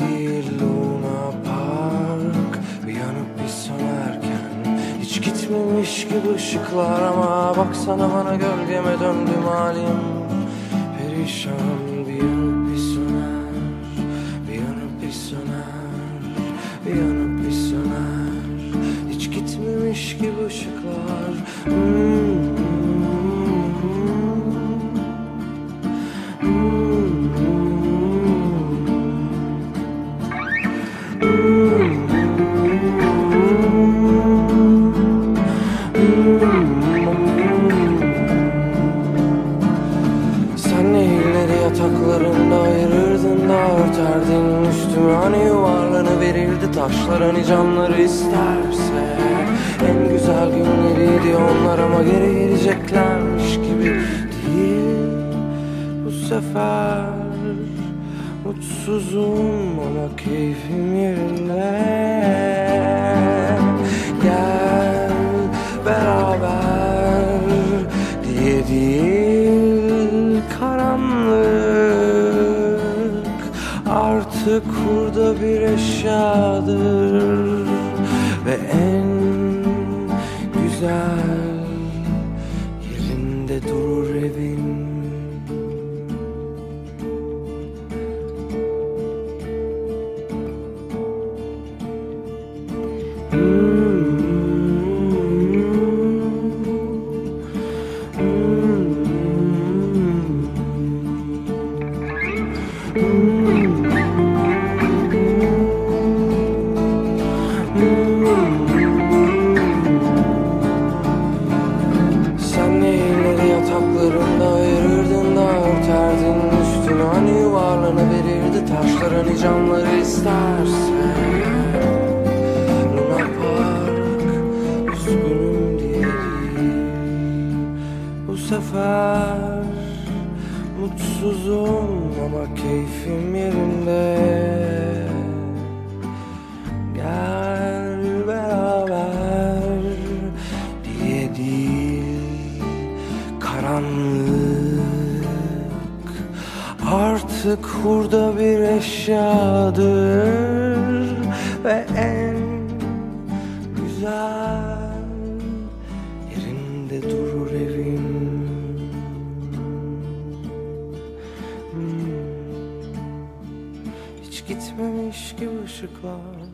değil Luna Park. Uyanıp bir sönerken Hiç gitmemiş gibi ışıklar ama Baksana bana gölgeme döndüm halim. Perişan bir yanıp bir söner Bir yanıp bir söner Bir yanıp bir söner. Hiç gitmemiş gibi ışıklar. Hmm. Taşlar hani canları isterse En güzel günleriydi onlar ama geri geleceklermiş gibi değil. Bu sefer mutsuzum ama keyfim yerinde. Gel artık burada bir eşyadır ve en güzel yerinde durur evin. Sen taşlar hani camları isterse Luna Park üzgünüm diye Bu sefer mutsuzum ama keyfim yerinde. Gel beraber diye değil Karanlık artık hurda bir eşyadır Ve en güzel yerinde durur evim Hmm. Hiç gitmemiş gibi ışıklar